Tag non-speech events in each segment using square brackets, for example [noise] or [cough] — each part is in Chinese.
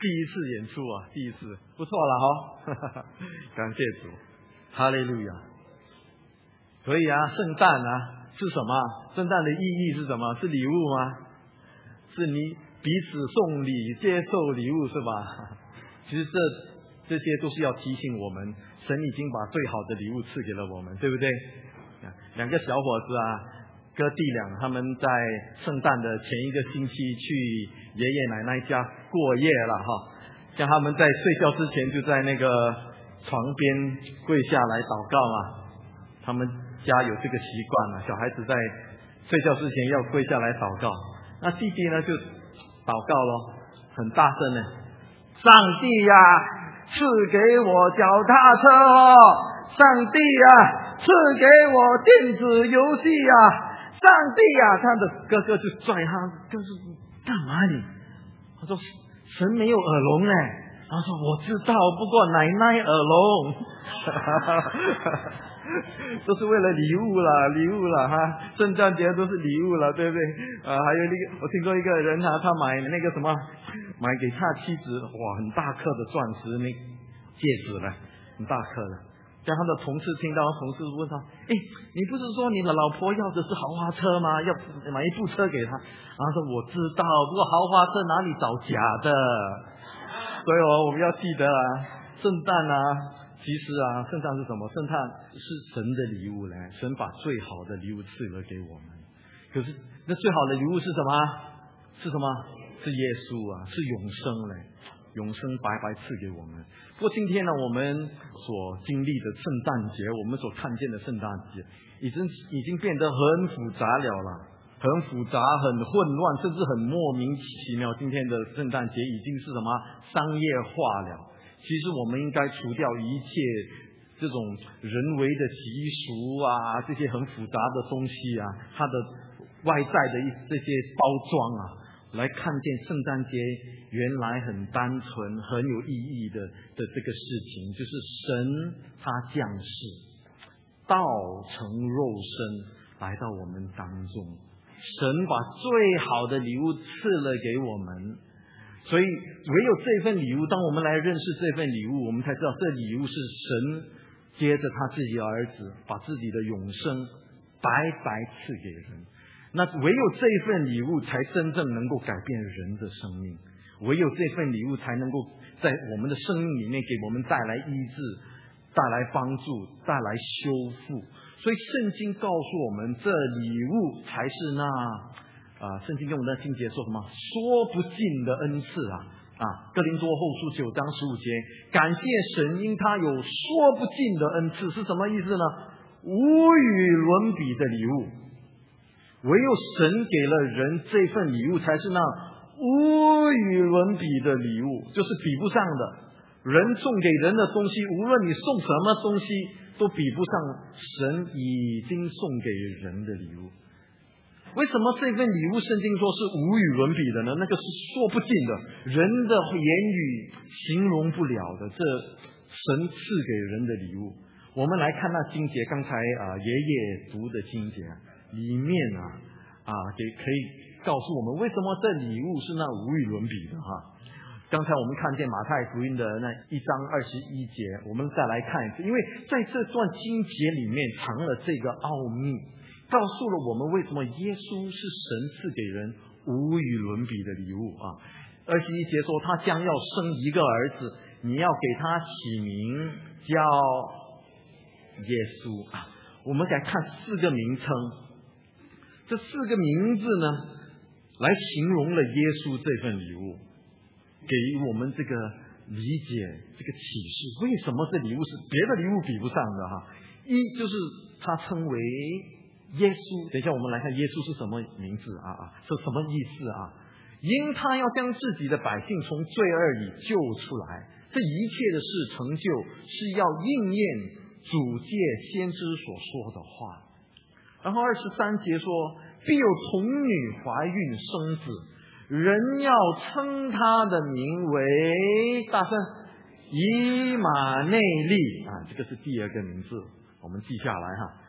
第一次演出啊，第一次不错了哈，感谢主，哈利路亚。所以啊，圣诞啊是什么？圣诞的意义是什么？是礼物吗？是你彼此送礼、接受礼物是吧？其实这这些都是要提醒我们，神已经把最好的礼物赐给了我们，对不对？两个小伙子啊。哥弟俩他们在圣诞的前一个星期去爷爷奶奶家过夜了哈，像他们在睡觉之前就在那个床边跪下来祷告嘛，他们家有这个习惯了，小孩子在睡觉之前要跪下来祷告，那弟弟呢就祷告咯，很大声呢，上帝呀，赐给我脚踏车哦，上帝呀，赐给我电子游戏呀。上帝呀，他的哥哥就拽他，哥是干嘛你？他说神没有耳聋呢。他说我知道，不过奶奶耳聋，[laughs] 都是为了礼物了，礼物了哈。圣诞节都是礼物了，对不对？啊，还有那个，我听说一个人啊，他买那个什么，买给他妻子，哇，很大颗的钻石那戒指呢，很大颗的。让他的同事听到，同事问他：“哎，你不是说你的老婆要的是豪华车吗？要买一部车给她？”然后说：“我知道，不过豪华车哪里找假的？所以哦，我们要记得啊，圣诞啊，其实啊，圣诞是什么？圣诞是神的礼物嘞，神把最好的礼物赐了给我们。可是那最好的礼物是什么？是什么？是耶稣啊，是永生嘞。”永生白白赐给我们。不过今天呢，我们所经历的圣诞节，我们所看见的圣诞节，已经已经变得很复杂了了，很复杂、很混乱，甚至很莫名其妙。今天的圣诞节已经是什么商业化了？其实我们应该除掉一切这种人为的习俗啊，这些很复杂的东西啊，它的外在的一这些包装啊。来看见圣诞节原来很单纯、很有意义的的这个事情，就是神他降世，道成肉身来到我们当中，神把最好的礼物赐了给我们，所以唯有这份礼物，当我们来认识这份礼物，我们才知道这礼物是神接着他自己的儿子，把自己的永生白白赐给人。那唯有这份礼物，才真正能够改变人的生命；唯有这份礼物，才能够在我们的生命里面给我们带来医治、带来帮助、带来修复。所以，圣经告诉我们，这礼物才是那啊，圣经跟我们的经节说什么？说不尽的恩赐啊！啊，哥林多后书九章十五节，感谢神，因他有说不尽的恩赐，是什么意思呢？无与伦比的礼物。唯有神给了人这份礼物，才是那无与伦比的礼物，就是比不上的。人送给人的东西，无论你送什么东西，都比不上神已经送给人的礼物。为什么这份礼物圣经说是无与伦比的呢？那个是说不尽的，人的言语形容不了的。这神赐给人的礼物，我们来看那经节，刚才啊爷爷读的经节。里面啊啊，给可以告诉我们为什么这礼物是那无与伦比的哈。刚才我们看见马太福音的那一章二十一节，我们再来看一次，因为在这段经节里面藏了这个奥秘，告诉了我们为什么耶稣是神赐给人无与伦比的礼物啊。二十一节说他将要生一个儿子，你要给他起名叫耶稣啊。我们来看四个名称。这四个名字呢，来形容了耶稣这份礼物，给我们这个理解这个启示。为什么这礼物是别的礼物比不上的哈？一就是他称为耶稣。等一下我们来看耶稣是什么名字啊啊，是什么意思啊？因他要将自己的百姓从罪恶里救出来，这一切的事成就，是要应验主借先知所说的话。然后二十三节说，必有童女怀孕生子，人要称他的名为大圣以马内利啊，这个是第二个名字，我们记下来哈。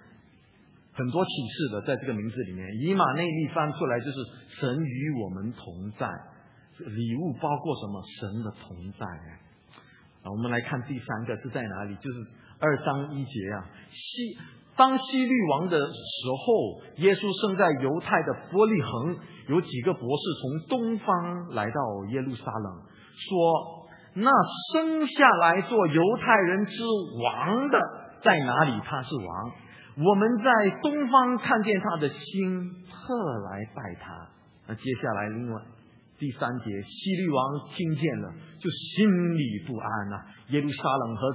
很多启示的在这个名字里面，以马内利翻出来就是神与我们同在，礼物包括什么？神的同在。啊，我们来看第三个是在哪里？就是二章一节啊。西当西律王的时候，耶稣生在犹太的伯利恒，有几个博士从东方来到耶路撒冷，说：“那生下来做犹太人之王的在哪里？他是王。我们在东方看见他的心，特来拜他。”那接下来另外。第三节，西律王听见了，就心里不安呐。耶路撒冷和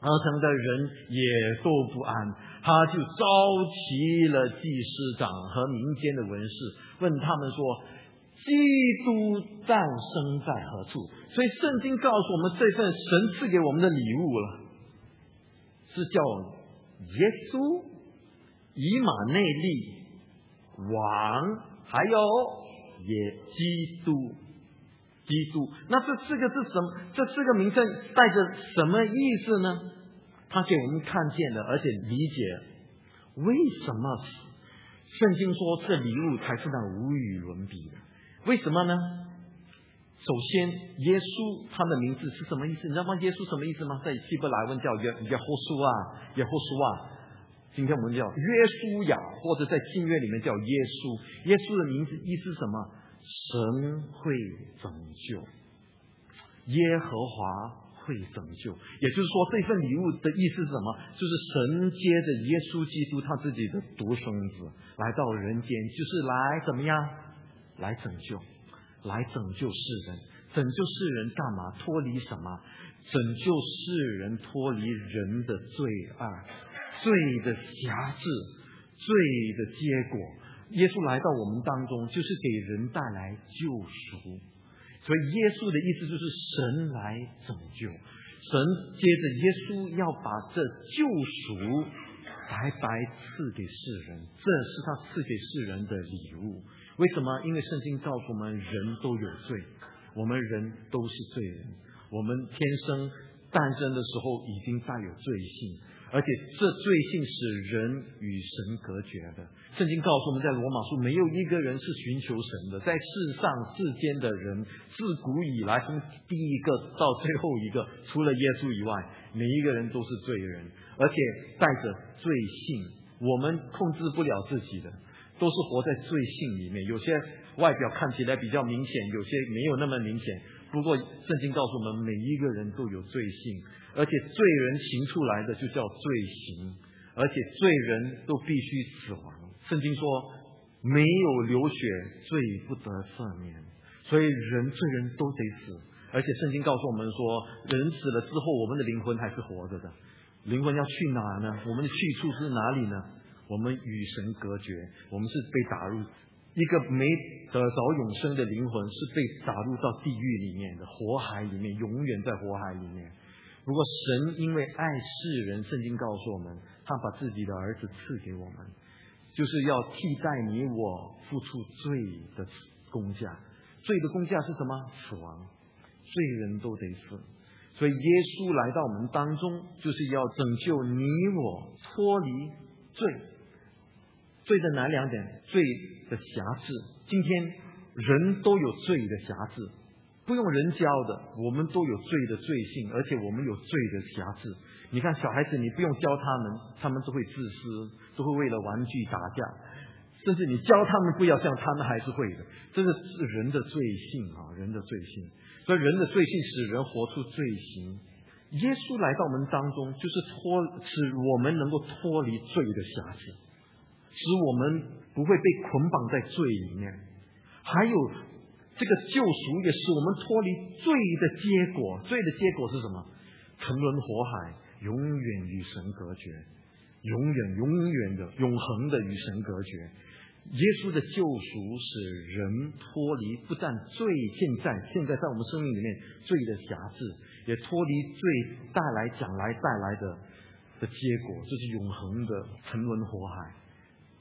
阿城的人也都不安，他就召集了祭司长和民间的文士，问他们说：“基督诞生在何处？”所以圣经告诉我们，这份神赐给我们的礼物了，是叫耶稣、以马内利、王，还有。也基督，基督，那这四个是什么？这四个名称带着什么意思呢？他给我们看见了，而且理解为什么圣经说这礼物才是那无与伦比的？为什么呢？首先，耶稣他的名字是什么意思？你知道吗？耶稣什么意思吗？在希伯来文叫耶耶和书啊，耶和书啊。今天我们叫约书亚，或者在新约里面叫耶稣。耶稣的名字意思什么？神会拯救，耶和华会拯救。也就是说，这份礼物的意思是什么？就是神接着耶稣基督他自己的独生子来到人间，就是来怎么样？来拯救，来拯救世人，拯救世人干嘛？脱离什么？拯救世人脱离人的罪恶。罪的辖制，罪的结果，耶稣来到我们当中，就是给人带来救赎。所以耶稣的意思就是神来拯救，神接着耶稣要把这救赎白白赐给世人，这是他赐给世人的礼物。为什么？因为圣经告诉我们，人都有罪，我们人都是罪人，我们天生诞生的时候已经带有罪性。而且这罪性使人与神隔绝的。圣经告诉我们在罗马书，没有一个人是寻求神的。在世上世间的人，自古以来从第一个到最后一个，除了耶稣以外，每一个人都是罪人，而且带着罪性。我们控制不了自己的，都是活在罪性里面。有些外表看起来比较明显，有些没有那么明显。不过圣经告诉我们，每一个人都有罪性。而且罪人行出来的就叫罪行，而且罪人都必须死亡。圣经说，没有流血，罪不得赦免，所以人罪人都得死。而且圣经告诉我们说，人死了之后，我们的灵魂还是活着的。灵魂要去哪呢？我们的去处是哪里呢？我们与神隔绝，我们是被打入一个没得着永生的灵魂，是被打入到地狱里面的火海里面，永远在火海里面。如果神因为爱世人，圣经告诉我们，他把自己的儿子赐给我们，就是要替代你我付出罪的公价。罪的公价是什么？死亡。罪人都得死。所以耶稣来到我们当中，就是要拯救你我脱离罪。罪的哪两点？罪的瑕疵。今天人都有罪的瑕疵。不用人教的，我们都有罪的罪性，而且我们有罪的瑕疵。你看小孩子，你不用教他们，他们都会自私，都会为了玩具打架，甚至你教他们不要这样，他们还是会的。这个是人的罪性啊，人的罪性。所以人的罪性使人活出罪行。耶稣来到我们当中，就是脱使我们能够脱离罪的瑕疵，使我们不会被捆绑在罪里面。还有。这个救赎也使我们脱离罪的结果，罪的结果是什么？沉沦火海，永远与神隔绝，永远、永远的、永恒的与神隔绝。耶稣的救赎使人脱离不但罪现在现在在我们生命里面罪的辖制，也脱离罪带来将来带来的的结果，就是永恒的沉沦火海。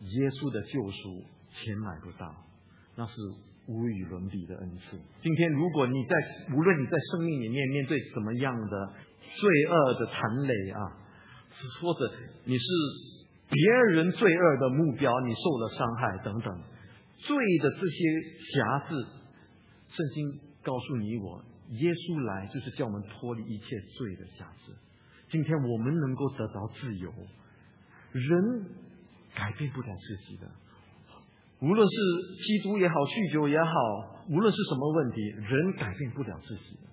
耶稣的救赎钱买不到，那是。无与伦比的恩赐。今天，如果你在无论你在生命里面面对什么样的罪恶的残累啊，或者你是别人罪恶的目标，你受了伤害等等，罪的这些瑕疵，圣经告诉你我，耶稣来就是叫我们脱离一切罪的辖制。今天我们能够得到自由，人改变不了自己的。无论是吸毒也好，酗酒也好，无论是什么问题，人改变不了自己的。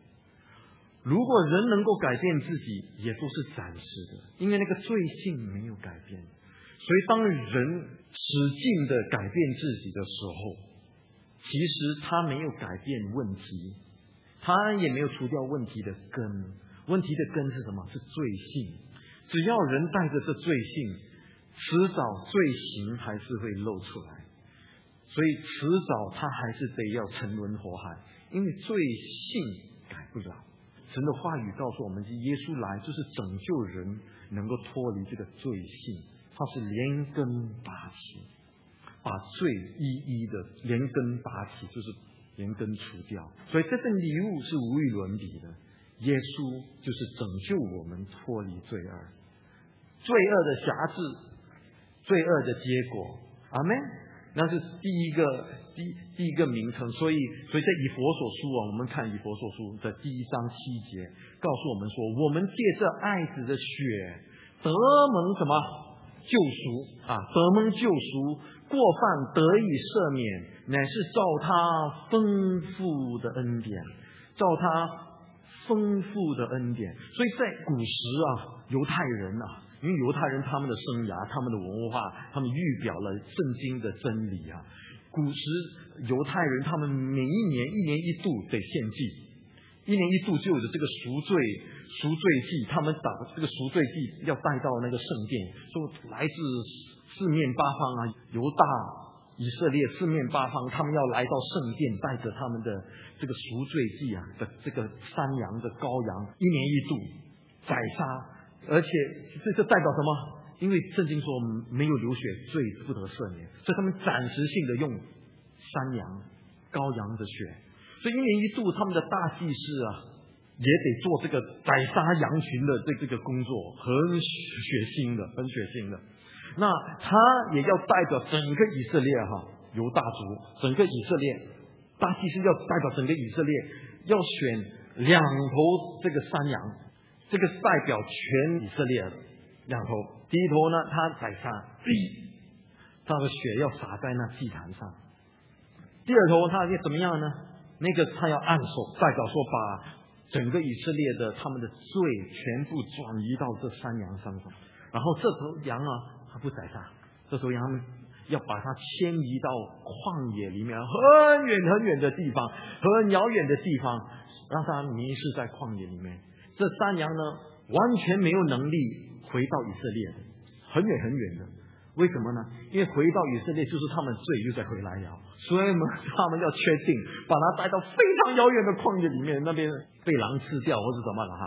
如果人能够改变自己，也都是暂时的，因为那个罪性没有改变。所以，当人使劲的改变自己的时候，其实他没有改变问题，他也没有除掉问题的根。问题的根是什么？是罪性。只要人带着这罪性，迟早罪行还是会露出来。所以，迟早他还是得要沉沦火海，因为罪性改不了。神的话语告诉我们，耶稣来就是拯救人，能够脱离这个罪性。他是连根拔起，把罪一一的连根拔起，就是连根除掉。所以这份礼物是无与伦比的。耶稣就是拯救我们脱离罪恶，罪恶的辖制，罪恶的结果。阿门。那是第一个第第一个名称。所以，所以在以佛所书啊，我们看以佛所书的第一章七节，告诉我们说，我们借着爱子的血得蒙什么？救赎啊，得蒙救赎，过犯得以赦免，乃是照他丰富的恩典，照他丰富的恩典。所以在古时啊，犹太人啊，因为犹太人他们的生涯、他们的文化，他们预表了圣经的真理啊。古时犹太人他们每一年一年一度得献祭。一年一度就有的这个赎罪赎罪祭，他们把这个赎罪祭要带到那个圣殿，说来自四面八方啊，犹大、以色列四面八方，他们要来到圣殿，带着他们的这个赎罪祭啊的这个山羊的羔羊，一年一度宰杀，而且这这代表什么？因为圣经说没有流血，罪不得赦免，所以他们暂时性的用山羊、羔羊的血。所以一年一度，他们的大祭司啊，也得做这个宰杀羊群的这这个工作，很血腥的，很血腥的。那他也要代表整个以色列哈，犹大族，整个以色列大祭司要代表整个以色列，要选两头这个山羊，这个代表全以色列的两头。第一头呢，他宰杀，他的血要洒在那祭坛上。第二头他要怎么样呢？那个他要按手，代表说把整个以色列的他们的罪全部转移到这山羊身上，然后这头羊啊，他不宰杀，这头羊要把它迁移到旷野里面很远很远的地方，很遥远的地方，让它迷失在旷野里面。这山羊呢，完全没有能力回到以色列，很远很远的。为什么呢？因为回到以色列就是他们罪又在回来了，所以呢，他们要确定把他带到非常遥远的旷野里面，那边被狼吃掉或者怎么了哈？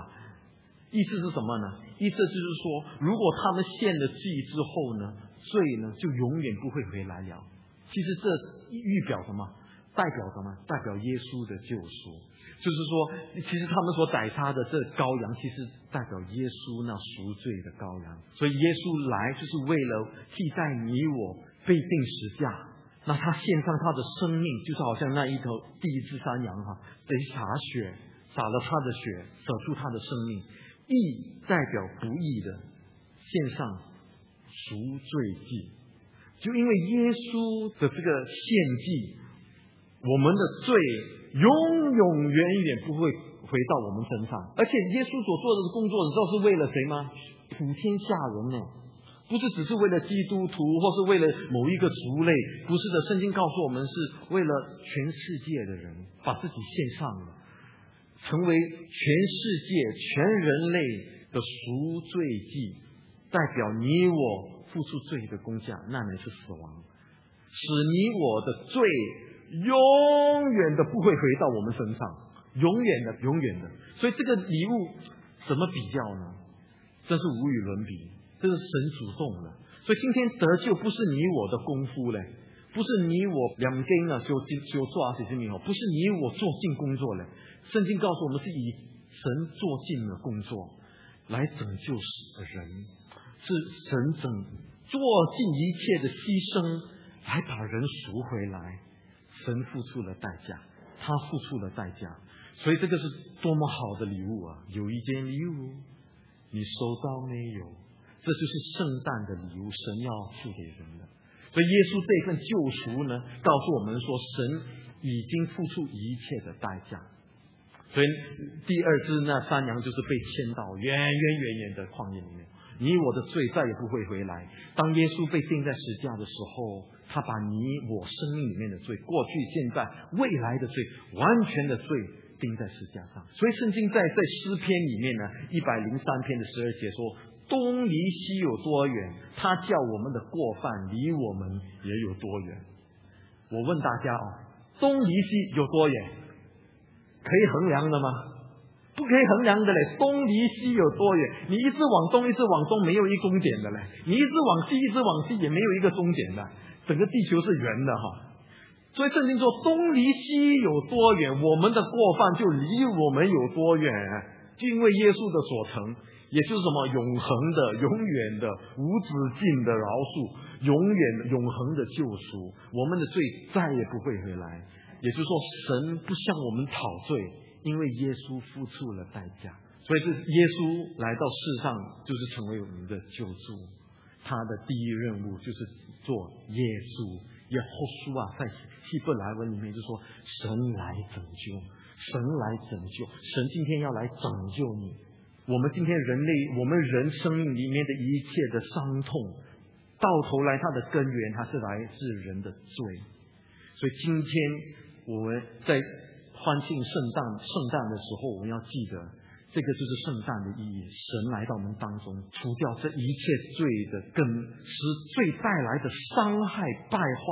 意思是什么呢？意思就是说，如果他们献了祭之后呢，罪呢就永远不会回来了。其实这预表什么？代表什么？代表耶稣的救赎。就是说，其实他们所宰杀的这羔羊，其实代表耶稣那赎罪的羔羊。所以耶稣来就是为了替代你我被钉十架。那他献上他的生命，就是好像那一头第一只山羊哈，得洒血，洒了他的血，舍出他的生命。义代表不义的，献上赎罪祭。就因为耶稣的这个献祭，我们的罪。永永远远不会回到我们身上，而且耶稣所做的工作，你知道是为了谁吗？普天下人呢，不是只是为了基督徒，或是为了某一个族类，不是的。圣经告诉我们，是为了全世界的人，把自己献上了，成为全世界全人类的赎罪祭，代表你我付出罪的功价，那乃是死亡，使你我的罪。永远的不会回到我们身上，永远的，永远的。所以这个礼物怎么比较呢？真是无与伦比，这是神主动的。所以今天得救不是你我的功夫嘞，不是你我两根啊修进修做啊这些名哦，不是你我做尽工作嘞。圣经告诉我们是以神做尽了工作来拯救死的人，是神整做尽一切的牺牲来把人赎回来。神付出了代价，他付出了代价，所以这个是多么好的礼物啊！有一件礼物，你收到没有？这就是圣诞的礼物，神要付给人的。所以耶稣这份救赎呢，告诉我们说，神已经付出一切的代价。所以第二只那山羊就是被牵到远远远远的旷野里面，你我的罪再也不会回来。当耶稣被钉在石架的时候，他把你我生命里面的罪，过去、现在、未来的罪，完全的罪钉在石架上。所以圣经在在诗篇里面呢，一百零三篇的十二节说：“东离西有多远？他叫我们的过犯离我们也有多远。”我问大家啊，东离西有多远？可以衡量的吗？不可以衡量的嘞。东离西有多远？你一直往东，一直往东，没有一终点的嘞。你一直往西，一直往西，也没有一个终点的。整个地球是圆的哈。所以圣经说东离西有多远，我们的过犯就离我们有多远。就因为耶稣的所成，也就是什么永恒的、永远的、无止境的饶恕，永远永恒的救赎，我们的罪再也不会回来。也就是说，神不向我们讨罪，因为耶稣付出了代价，所以是耶稣来到世上，就是成为我们的救主。他的第一任务就是做耶稣。耶稣书啊，在希伯来文里面就说：“神来拯救，神来拯救，神今天要来拯救你。我们今天人类，我们人生命里面的一切的伤痛，到头来它的根源，它是来自人的罪。所以今天。我们在欢庆圣诞圣诞的时候，我们要记得，这个就是圣诞的意义。神来到我们当中，除掉这一切罪的根，使罪带来的伤害败坏，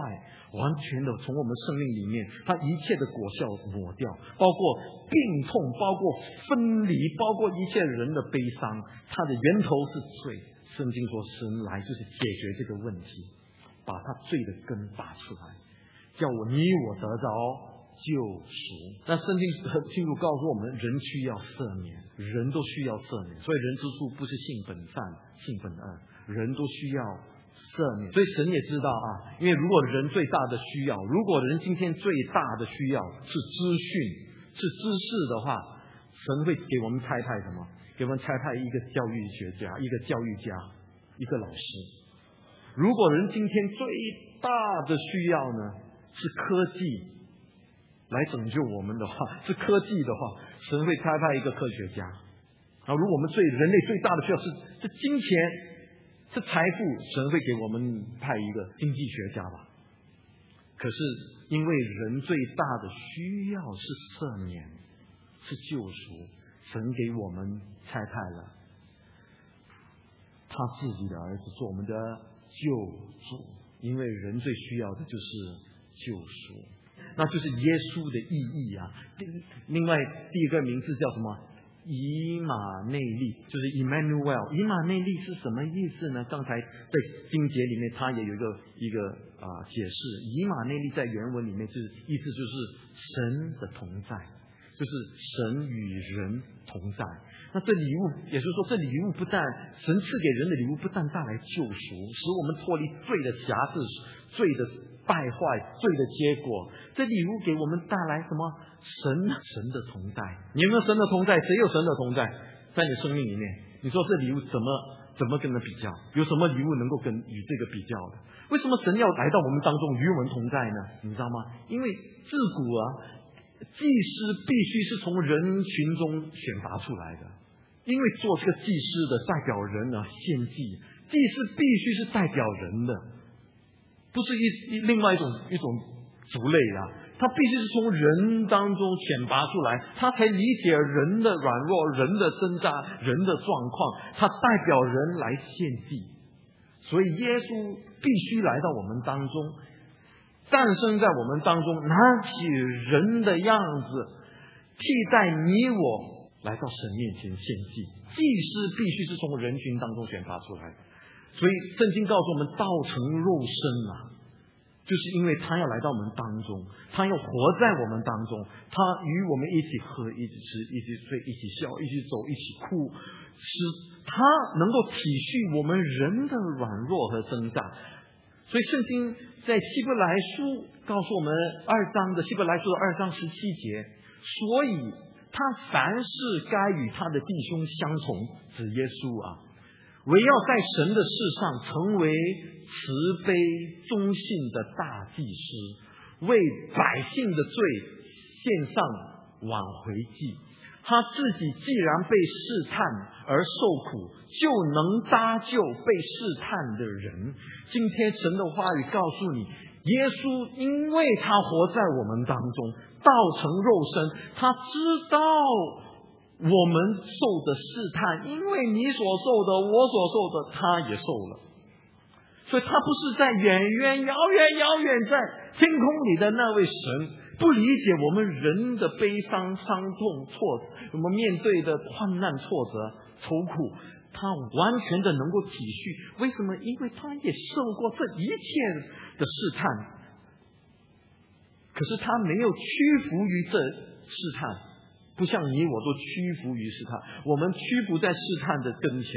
完全的从我们生命里面，它一切的果效抹掉，包括病痛，包括分离，包括一切人的悲伤，它的源头是罪。圣经说，神来就是解决这个问题，把它罪的根拔出来。叫我你我得着救赎，那圣经很清楚告诉我们，人需要赦免，人都需要赦免，所以人之初不是性本善，性本恶，人都需要赦免。所以神也知道啊，因为如果人最大的需要，如果人今天最大的需要是资讯，是知识的话，神会给我们差派什么？给我们差派一个教育学家，一个教育家，一个老师。如果人今天最大的需要呢？是科技来拯救我们的话，[laughs] 是科技的话，神会差派一个科学家。啊，如果我们最人类最大的需要是是金钱，是财富，神会给我们派一个经济学家吧。可是因为人最大的需要是赦免，是救赎，神给我们差派了他自己的儿子做我们的救主，因为人最需要的就是。救赎，那就是耶稣的意义啊。另外，第一个名字叫什么？以马内利，就是 Emmanuel。以马内利是什么意思呢？刚才在经节里面，它也有一个一个啊解释。以马内利在原文里面就是意思就是神的同在，就是神与人同在。那这礼物，也就是说，这礼物不但神赐给人的礼物，不但带来救赎，使我们脱离罪的辖制，罪的。败坏罪的结果，这礼物给我们带来什么？神神的同在，你有没有神的同在？谁有神的同在？在你生命里面，你说这礼物怎么怎么跟他比较？有什么礼物能够跟与这个比较的？为什么神要来到我们当中与我们同在呢？你知道吗？因为自古啊，祭司必须是从人群中选拔出来的，因为做这个祭司的代表人啊，献祭，祭司必须是代表人的。不是一一另外一种一种族类啊，他必须是从人当中选拔出来，他才理解人的软弱、人的挣扎、人的状况，他代表人来献祭。所以耶稣必须来到我们当中，诞生在我们当中，拿起人的样子，替代你我来到神面前献祭。祭司必须是从人群当中选拔出来的。所以圣经告诉我们，道成肉身啊，就是因为他要来到我们当中，他要活在我们当中，他与我们一起喝、一起吃、一起睡、一起笑、一起走、一起哭，使他能够体恤我们人的软弱和挣扎，所以圣经在希伯来书告诉我们二章的希伯来书的二章十七节，所以他凡事该与他的弟兄相同，指耶稣啊，唯要在神的事上成为慈悲忠信的大祭司，为百姓的罪献上挽回祭。他自己既然被试探而受苦，就能搭救被试探的人。今天神的话语告诉你，耶稣因为他活在我们当中，道成肉身，他知道我们受的试探，因为你所受的，我所受的，他也受了。所以，他不是在远远、遥远、遥远在天空里的那位神。不理解我们人的悲伤、伤痛、挫，我们面对的患难、挫折、愁苦，他完全的能够体恤。为什么？因为他也受过这一切的试探，可是他没有屈服于这试探，不像你我都屈服于试探，我们屈服在试探的跟前。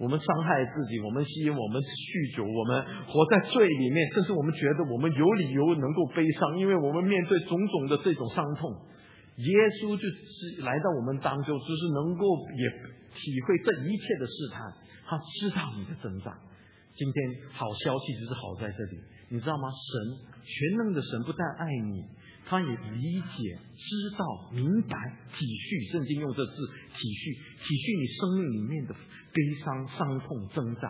我们伤害自己，我们吸引，我们酗酒，我们活在罪里面，甚至我们觉得我们有理由能够悲伤，因为我们面对种种的这种伤痛。耶稣就是来到我们当中，就是能够也体会这一切的试探，他知道你的挣扎。今天好消息就是好在这里，你知道吗？神全能的神不但爱你，他也理解、知道、明白、体恤。圣经用这字体恤，体恤你生命里面的。悲伤、伤痛、挣扎、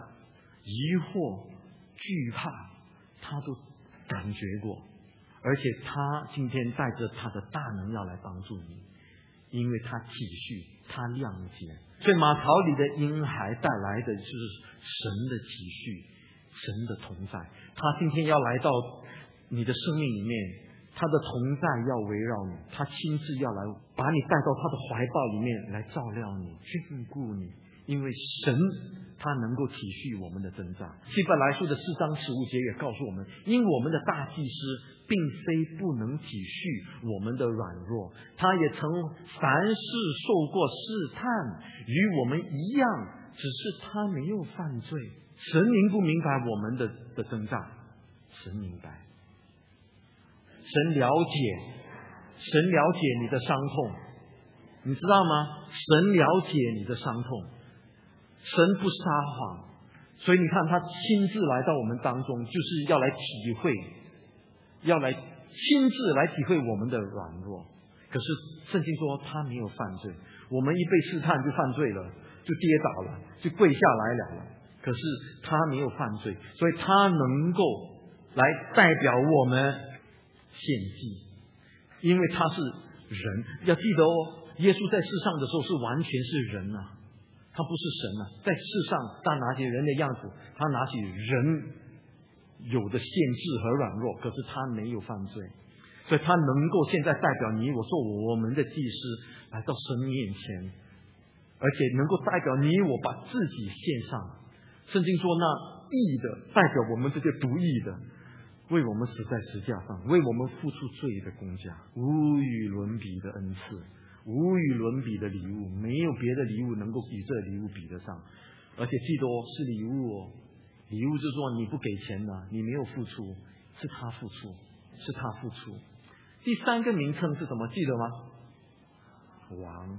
疑惑、惧怕，他都感觉过，而且他今天带着他的大能要来帮助你，因为他体恤，他谅解。所以马槽里的婴孩带来的就是神的体恤，神的同在。他今天要来到你的生命里面，他的同在要围绕你，他亲自要来把你带到他的怀抱里面来照料你、眷顾你。因为神他能够体恤我们的挣扎，希伯来书的四章十五节也告诉我们，因我们的大祭司并非不能体恤我们的软弱，他也曾凡事受过试探，与我们一样，只是他没有犯罪。神明不明白我们的的挣扎，神明白，神了解，神了解你的伤痛，你知道吗？神了解你的伤痛。神不撒谎，所以你看，他亲自来到我们当中，就是要来体会，要来亲自来体会我们的软弱。可是圣经说他没有犯罪，我们一被试探就犯罪了，就跌倒了，就跪下来了。可是他没有犯罪，所以他能够来代表我们献祭，因为他是人。要记得哦，耶稣在世上的时候是完全是人啊。他不是神啊，在世上他拿起人的样子，他拿起人有的限制和软弱，可是他没有犯罪，所以他能够现在代表你我做我们的祭司来到神面前，而且能够代表你我把自己献上。圣经说那义的代表我们这些不义的，为我们死在石架上，为我们付出罪的公价，无与伦比的恩赐。无与伦比的礼物，没有别的礼物能够与这礼物比得上。而且记得哦，是礼物哦，礼物就是说你不给钱呢，你没有付出，是他付出，是他付出。第三个名称是什么？记得吗？王。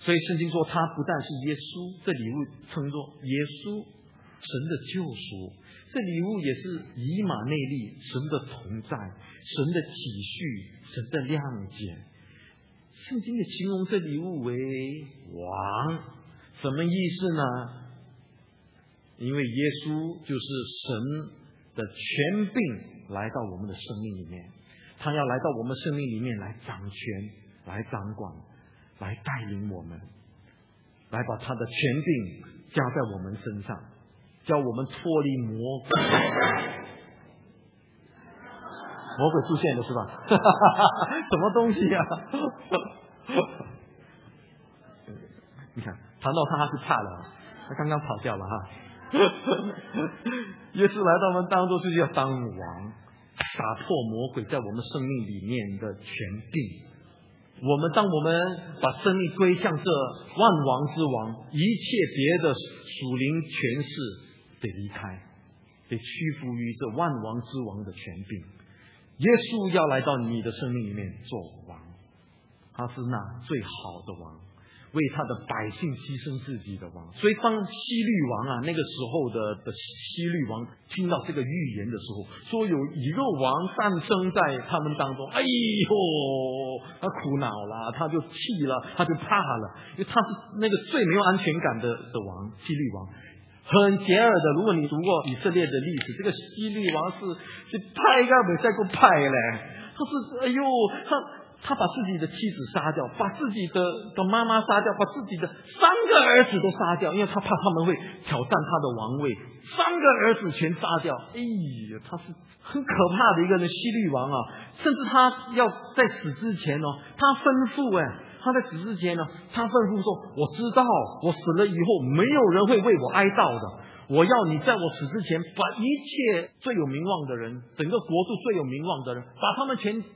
所以圣经说，他不但是耶稣，这礼物称作耶稣，神的救赎。这礼物也是以马内利，神的同在，神的体恤，神的谅解。圣经的形容这礼物为王，什么意思呢？因为耶稣就是神的权柄来到我们的生命里面，他要来到我们生命里面来掌权、来掌管、来带领我们，来把他的权柄加在我们身上，叫我们脱离魔鬼。[laughs] 魔鬼出现了是吧？[laughs] 什么东西呀？[laughs] 你看，谈到他他是怕了，他刚刚跑掉了哈。耶稣来到我们当中就是要当王，打破魔鬼在我们生命里面的权柄。我们当我们把生命归向这万王之王，一切别的属灵权势得离开。得屈服于这万王之王的权柄。耶稣要来到你的生命里面做王，他是那最好的王。为他的百姓牺牲自己的王，所以当西律王啊，那个时候的的西律王听到这个预言的时候，说有一个王诞生在他们当中，哎呦，他苦恼了，他就气了，他就怕了，因为他是那个最没有安全感的的王，西律王很邪恶的。如果你读过以色列的历史，这个西律王是是派个没再过派嘞，他是哎呦他。他把自己的妻子杀掉，把自己的的妈妈杀掉，把自己的三个儿子都杀掉，因为他怕他们会挑战他的王位。三个儿子全杀掉，哎呀，他是很可怕的一个人，西律王啊！甚至他要在死之前哦，他吩咐哎，他在死之前呢，他吩咐说：“我知道我死了以后，没有人会为我哀悼的。我要你在我死之前，把一切最有名望的人，整个国度最有名望的人，把他们全抓。”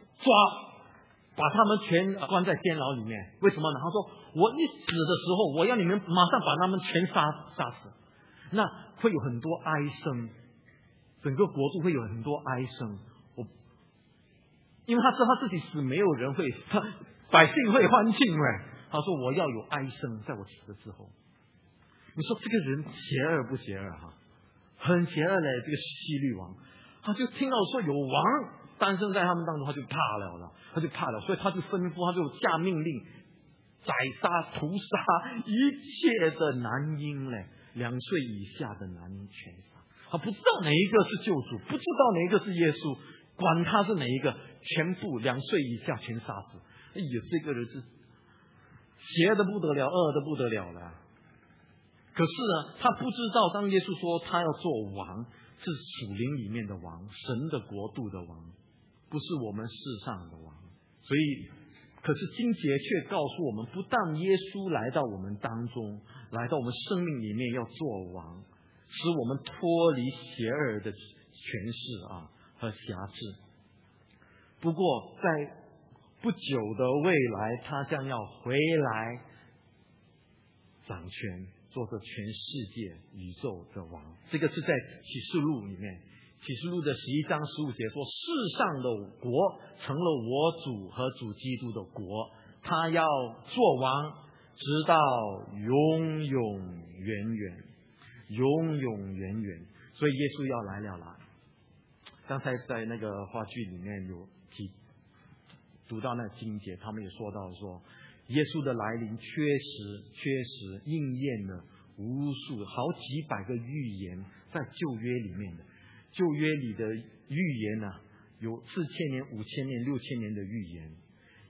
把他们全关在监牢里面，为什么呢？他说：“我一死的时候，我要你们马上把他们全杀杀死，那会有很多哀声，整个国度会有很多哀声。我，因为他知道他自己死，没有人会，他百姓会欢庆嘞。他说我要有哀声，在我死了之后。你说这个人邪恶不邪恶哈？很邪恶嘞，这个西律王，他就听到说有王。”诞生在他们当中，他就怕了了，他就怕了，所以他就吩咐，他就下命令，宰杀、屠杀一切的男婴嘞，两岁以下的男婴全杀。他不知道哪一个是救主，不知道哪一个是耶稣，管他是哪一个，全部两岁以下全杀死。哎呀，这个人是邪的不得了，恶的不得了了。可是呢，他不知道，当耶稣说他要做王，是属灵里面的王，神的国度的王。不是我们世上的王，所以，可是金杰却告诉我们，不但耶稣来到我们当中，来到我们生命里面要做王，使我们脱离邪恶的权势啊和辖制。不过，在不久的未来，他将要回来掌权，做着全世界宇宙的王。这个是在启示录里面。启示录的十一章十五节说：“世上的国成了我主和主基督的国，他要做王，直到永永远远，永永远远。所以耶稣要来了啦。刚才在那个话剧里面有提读到那经节，他们也说到说，耶稣的来临确实确实应验了无数好几百个预言在旧约里面的。”旧约里的预言呢，有四千年、五千年、六千年的预言，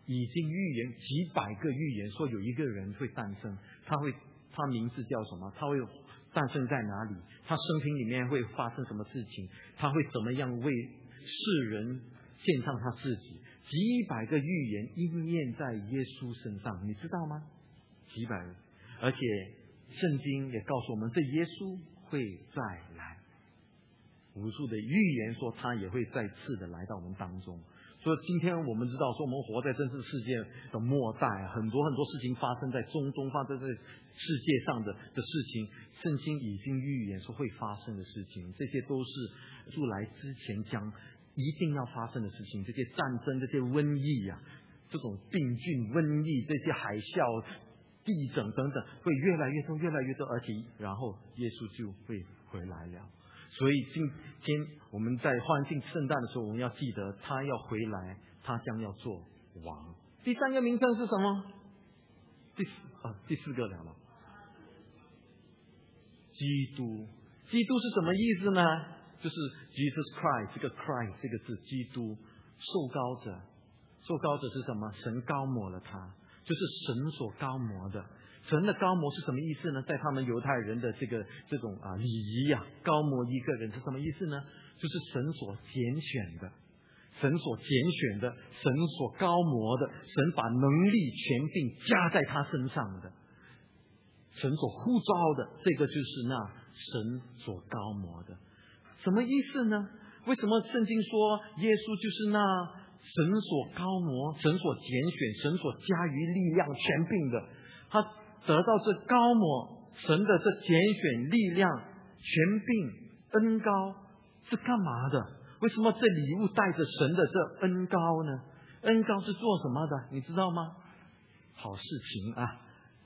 已经预言几百个预言，说有一个人会诞生，他会，他名字叫什么？他会诞生在哪里？他生平里面会发生什么事情？他会怎么样为世人献上他自己？几百个预言应验在耶稣身上，你知道吗？几百，而且圣经也告诉我们，这耶稣会再来。无数的预言说他也会再次的来到我们当中，所以今天我们知道说我们活在真实世界的末代，很多很多事情发生在中东，发生在世界上的的事情，圣经已经预言说会发生的事情，这些都是入来之前将一定要发生的事情，这些战争、这些瘟疫呀，这种病菌、瘟疫、这些海啸、地震等等，会越来越多、越来越多，而且然后耶稣就会回来了。所以今天我们在欢庆圣诞的时候，我们要记得他要回来，他将要做王。第三个名称是什么？第四啊，第四个了了。基督，基督是什么意思呢？就是 Jesus Christ 这个 Christ 这个字，基督受高者，受高者是什么？神高抹了他，就是神所高抹的。神的高模是什么意思呢？在他们犹太人的这个这种啊礼仪呀，高模一个人是什么意思呢？就是神所拣选的，神所拣选的，神所高模的，神把能力权柄加在他身上的，神所呼召的，这个就是那神所高模的。什么意思呢？为什么圣经说耶稣就是那神所高摩、神所拣选、神所加于力量权柄的？他。得到这高摩神的这拣选力量、权柄、恩高，是干嘛的？为什么这礼物带着神的这恩高呢？恩高是做什么的？你知道吗？好事情啊！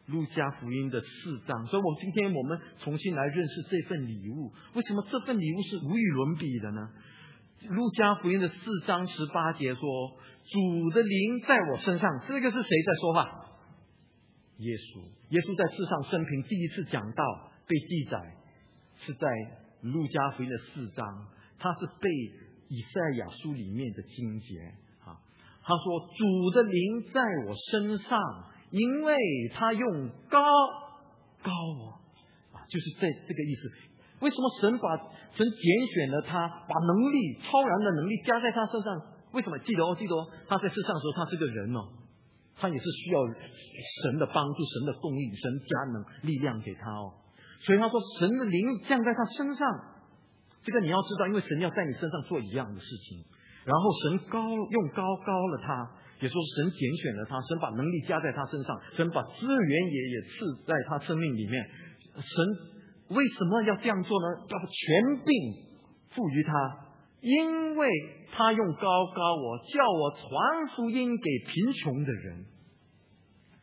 路加福音的四章，所以，我们今天我们重新来认识这份礼物。为什么这份礼物是无与伦比的呢？路加福音的四章十八节说：“主的灵在我身上。”这个是谁在说话？耶稣。耶稣在世上生平第一次讲到被记载是在路加福音的四章，他是被以赛亚书里面的经节啊。他说：“主的灵在我身上，因为他用高高我啊，就是这这个意思。为什么神把神拣选了他，把能力超然的能力加在他身上？为什么？记得哦，记得哦，他在世上的时候，他是个人哦，他也是需要神的帮助、神的供应、神加能力量给他哦。所以他说，神的灵降在他身上，这个你要知道，因为神要在你身上做一样的事情。然后神高用高高了他，也说神拣选了他，神把能力加在他身上，神把资源也也赐在他生命里面。神为什么要这样做呢？要全并赋予他，因为他用高高我叫我传福音给贫穷的人，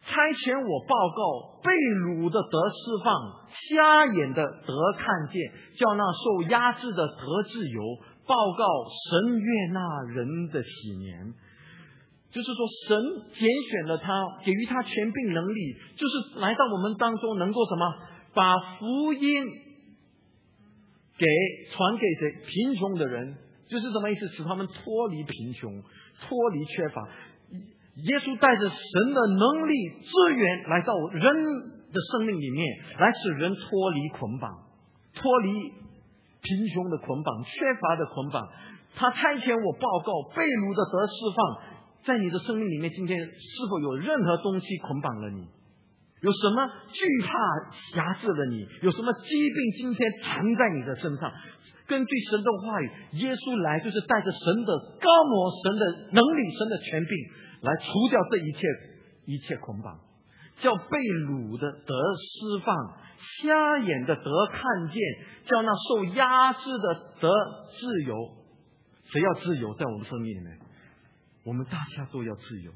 差遣我报告被掳的得释放，瞎眼的得看见，叫那受压制的得自由。报告神悦纳人的喜年，就是说神拣选了他，给予他权柄能力，就是来到我们当中，能够什么把福音给传给谁贫穷的人，就是什么意思？使他们脱离贫穷，脱离缺乏。耶稣带着神的能力资源来到人的生命里面，来使人脱离捆绑，脱离。贫穷的捆绑，缺乏的捆绑，他差遣我报告被掳的得释放。在你的生命里面，今天是否有任何东西捆绑了你？有什么惧怕辖制了你？有什么疾病今天缠在你的身上？根据神的话语，耶稣来就是带着神的高摩、神的能力、神的权柄来除掉这一切一切捆绑，叫被掳的得释放。瞎眼的得看见，叫那受压制的得自由。谁要自由？在我们生命里面，我们大家都要自由。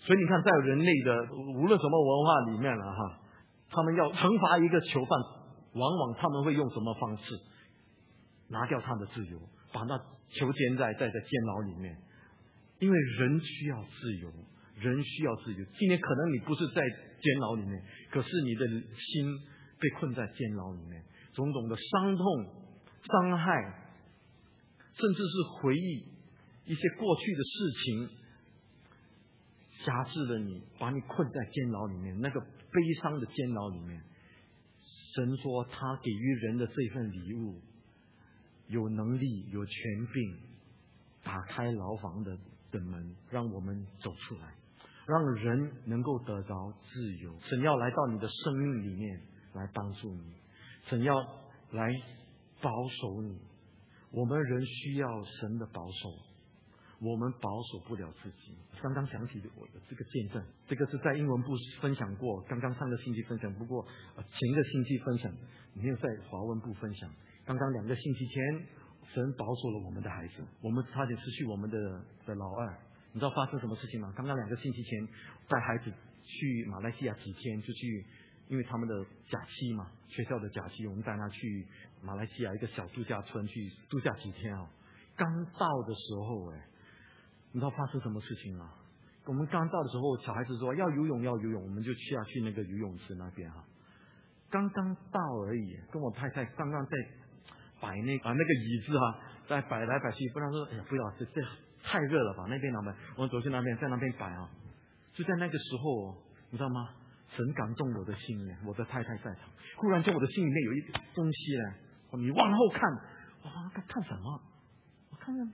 所以你看，在人类的无论什么文化里面了哈，他们要惩罚一个囚犯，往往他们会用什么方式？拿掉他的自由，把那囚监在在在监牢里面。因为人需要自由，人需要自由。今天可能你不是在监牢里面，可是你的心。被困在监牢里面，种种的伤痛、伤害，甚至是回忆一些过去的事情，辖制了你，把你困在监牢里面，那个悲伤的监牢里面。神说，他给予人的这份礼物，有能力、有权柄，打开牢房的的门，让我们走出来，让人能够得着自由。神要来到你的生命里面。来帮助你，神要来保守你。我们人需要神的保守，我们保守不了自己。刚刚想起我的这个见证，这个是在英文部分享过，刚刚上个星期分享，不过前一个星期分享没有在华文部分享。刚刚两个星期前，神保守了我们的孩子，我们差点失去我们的的老二。你知道发生什么事情吗？刚刚两个星期前带孩子去马来西亚几天，就去。因为他们的假期嘛，学校的假期，我们带他去马来西亚一个小度假村去度假几天哦。刚到的时候，哎，你知道发生什么事情吗？我们刚到的时候，小孩子说要游泳，要游泳，我们就去要去那个游泳池那边哈。刚刚到而已，跟我太太刚刚在摆那啊那个椅子哈，在摆来摆去，不然说哎呀不要，这这太热了吧？那边老板，我们走去那边，在那边摆啊。就在那个时候，你知道吗？神感动我的心呢，我的太太在场。忽然间，我的心里面有一东西呢，你往后看，哇，看看什么？我看看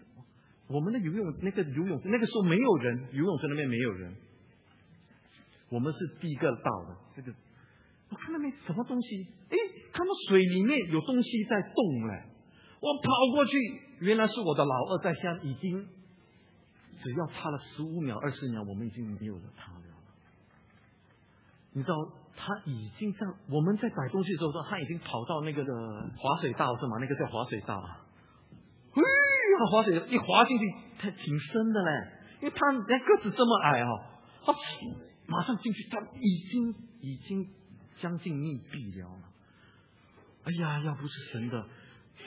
我们的游泳那个游泳，那个时候没有人，游泳池那边没有人。我们是第一个到的，这个我看到没什么东西？哎，看到水里面有东西在动嘞！我跑过去，原来是我的老二在下，已经只要差了十五秒、二十秒，我们已经没有了他了。你知道他已经在我们在摆东西的时候说他已经跑到那个的滑水道是吗？那个叫滑水道啊，样滑水，一滑进去，它挺深的嘞，因为他连个子这么矮哦，他马上进去，他已经已经将近溺毙了。哎呀，要不是神的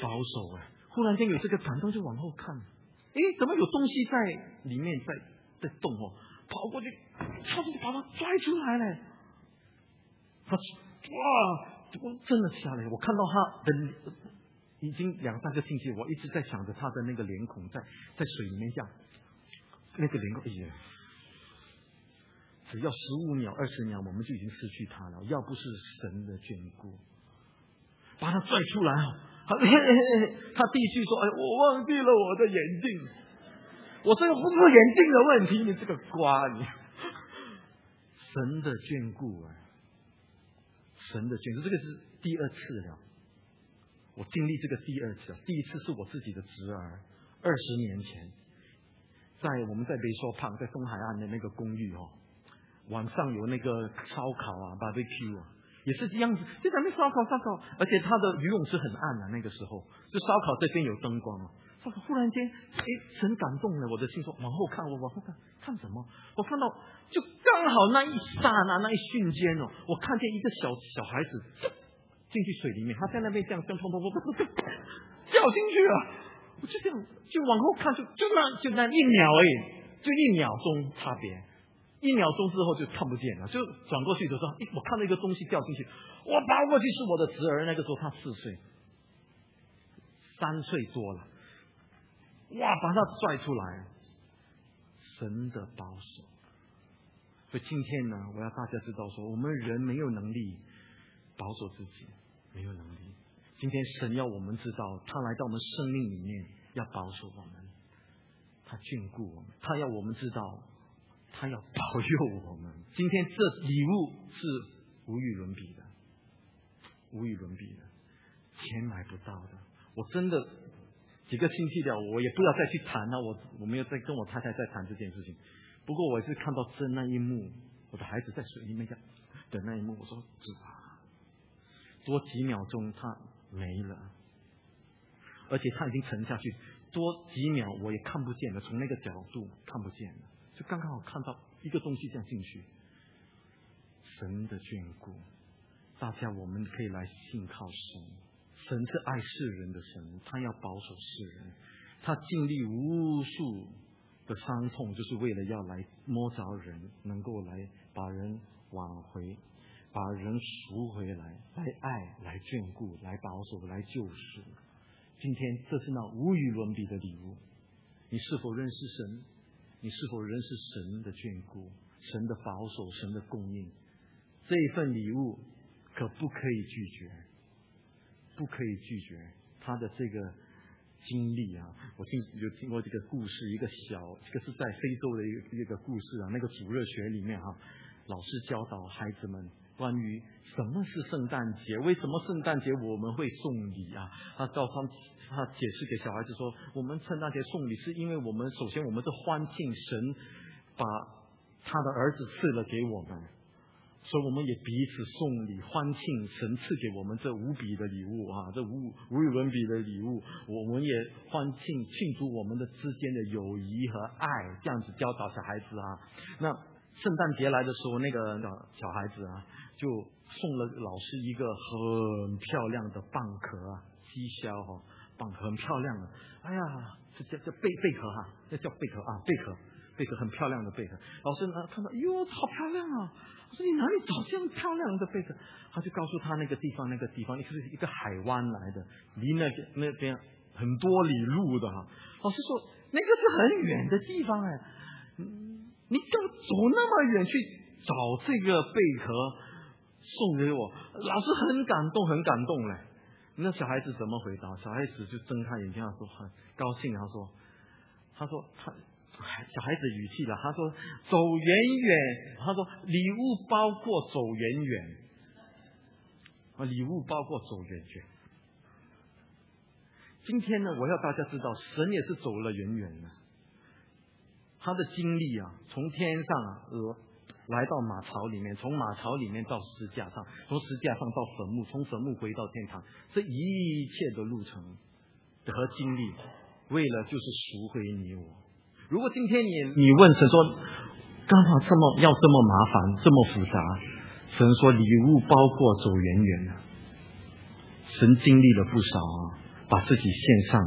保守哎，忽然间有这个感动，就往后看，哎，怎么有东西在里面在在动哦？跑过去，跳进去把他拽出来了。他哇，真的下来，我看到他的已经两三个星期，我一直在想着他的那个脸孔在在水里面这样，那个脸孔，哎呀，只要十五秒、二十秒，我们就已经失去他了。要不是神的眷顾。把他拽出来啊！他 [laughs] 他继续说：“哎，我忘记了我的眼镜。”我这个不是眼镜的问题，你这个瓜你。神的眷顾啊，神的眷顾，这个是第二次了。我经历这个第二次，第一次是我自己的侄儿，二十年前，在我们在北说胖，在东海岸的那个公寓哦，晚上有那个烧烤啊，barbecue 啊。也是这样子，就在那烧烤烧烤，而且他的游泳池很暗啊，那个时候就烧烤这边有灯光啊。烧烤忽然间，哎，很感动了我的心，说往后看，我往后看，看什么？我看到就刚好那一刹那，那一瞬间哦，我看见一个小小孩子进去水里面，他在那边这样这样砰砰砰砰掉进去了。我就这样就往后看，就就那就那一秒而已，就一秒钟差别。一秒钟之后就看不见了，就转过去就说，我看到一个东西掉进去，我跑过去是我的侄儿，那个时候他四岁，三岁多了，哇，把他拽出来，神的保守。所以今天呢，我要大家知道说，我们人没有能力保守自己，没有能力。今天神要我们知道，他来到我们生命里面要保守我们，他眷顾我们，他要我们知道。他要保佑我们。今天这礼物是无与伦比的，无与伦比的，钱买不到的。我真的几个星期了，我也不要再去谈了。我我没有再跟我太太再谈这件事情。不过我也是看到这那一幕，我的孩子在水里面的那一幕，我说：啊，多几秒钟他没了，而且他已经沉下去，多几秒我也看不见了，从那个角度看不见了。就刚刚好看到一个东西这样进去，神的眷顾，大家我们可以来信靠神。神是爱世人的神，他要保守世人，他经历无数的伤痛，就是为了要来摸着人，能够来把人挽回，把人赎回来，来爱，来眷顾，来保守，来救赎。今天这是那无与伦比的礼物，你是否认识神？你是否认识神的眷顾、神的保守、神的供应？这一份礼物可不可以拒绝？不可以拒绝他的这个经历啊！我听有听过这个故事，一个小，这个是在非洲的一个一个故事啊。那个主热学里面哈，老师教导孩子们关于什么是圣诞节，为什么圣诞节我们会送礼啊？他告诉他们。他解释给小孩子说：“我们圣诞节送礼，是因为我们首先我们是欢庆神把他的儿子赐了给我们，所以我们也彼此送礼，欢庆神赐给我们这无比的礼物啊，这无无与伦比的礼物。我们也欢庆庆祝我们的之间的友谊和爱，这样子教导小孩子啊。那圣诞节来的时候，那个小孩子啊，就送了老师一个很漂亮的蚌壳啊，绩效哈。”蚌壳很漂亮的，哎呀，这叫叫贝贝壳哈，那叫贝壳啊，贝壳，贝壳很漂亮的贝壳。老师呢看到，哟，好漂亮啊！我说你哪里找这样漂亮的贝壳？他就告诉他那个地方，那个地方是一个海湾来的，离那个那边很多里路的哈。老师说那个是很远的地方哎，你要走那么远去找这个贝壳送给我？老师很感动，很感动嘞。那小孩子怎么回答？小孩子就睁开眼睛，他说很高兴。他说：“他说他小孩子语气了。他说走远远。他说礼物包括走远远啊，礼物包括走远远。今天呢，我要大家知道，神也是走了远远的。他的经历啊，从天上啊呃。”来到马槽里面，从马槽里面到石架上，从石架上到坟墓，从坟墓回到天堂，这一切的路程和经历，为了就是赎回你我。如果今天你你问神说，干嘛这么要这么麻烦，这么复杂？神说礼物包括走远远的。神经历了不少啊，把自己献上，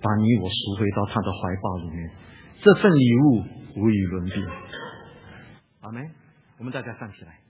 把你我赎回到他的怀抱里面，这份礼物无与伦比。阿门。我们大家站起来。